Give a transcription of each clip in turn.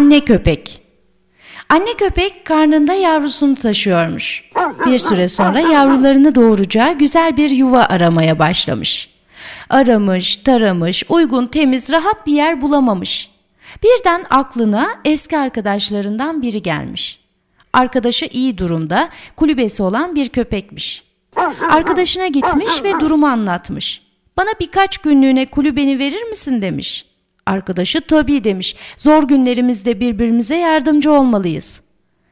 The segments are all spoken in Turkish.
Anne köpek. Anne köpek karnında yavrusunu taşıyormuş. Bir süre sonra yavrularını doğuracağı güzel bir yuva aramaya başlamış. Aramış, taramış, uygun, temiz, rahat bir yer bulamamış. Birden aklına eski arkadaşlarından biri gelmiş. Arkadaşı iyi durumda, kulübesi olan bir köpekmiş. Arkadaşına gitmiş ve durumu anlatmış. Bana birkaç günlüğüne kulübeni verir misin demiş. Arkadaşı tabii demiş. Zor günlerimizde birbirimize yardımcı olmalıyız.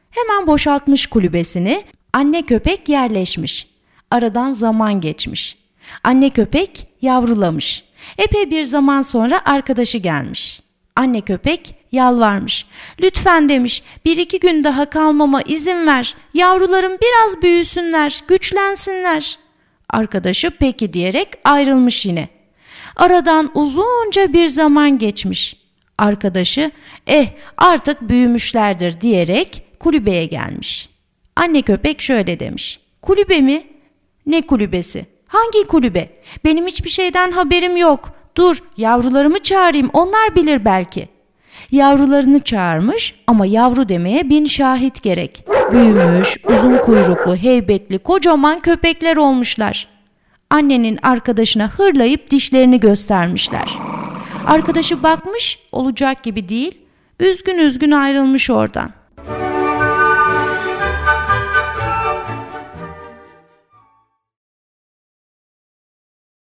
Hemen boşaltmış kulübesini. Anne köpek yerleşmiş. Aradan zaman geçmiş. Anne köpek yavrulamış. Epey bir zaman sonra arkadaşı gelmiş. Anne köpek yalvarmış. Lütfen demiş bir iki gün daha kalmama izin ver. Yavrularım biraz büyüsünler, güçlensinler. Arkadaşı peki diyerek ayrılmış yine. Aradan uzunca bir zaman geçmiş. Arkadaşı eh artık büyümüşlerdir diyerek kulübeye gelmiş. Anne köpek şöyle demiş. Kulübe mi? Ne kulübesi? Hangi kulübe? Benim hiçbir şeyden haberim yok. Dur yavrularımı çağırayım onlar bilir belki. Yavrularını çağırmış ama yavru demeye bin şahit gerek. Büyümüş, uzun kuyruklu, heybetli, kocaman köpekler olmuşlar. Annenin arkadaşına hırlayıp dişlerini göstermişler. Arkadaşı bakmış olacak gibi değil, üzgün üzgün ayrılmış oradan.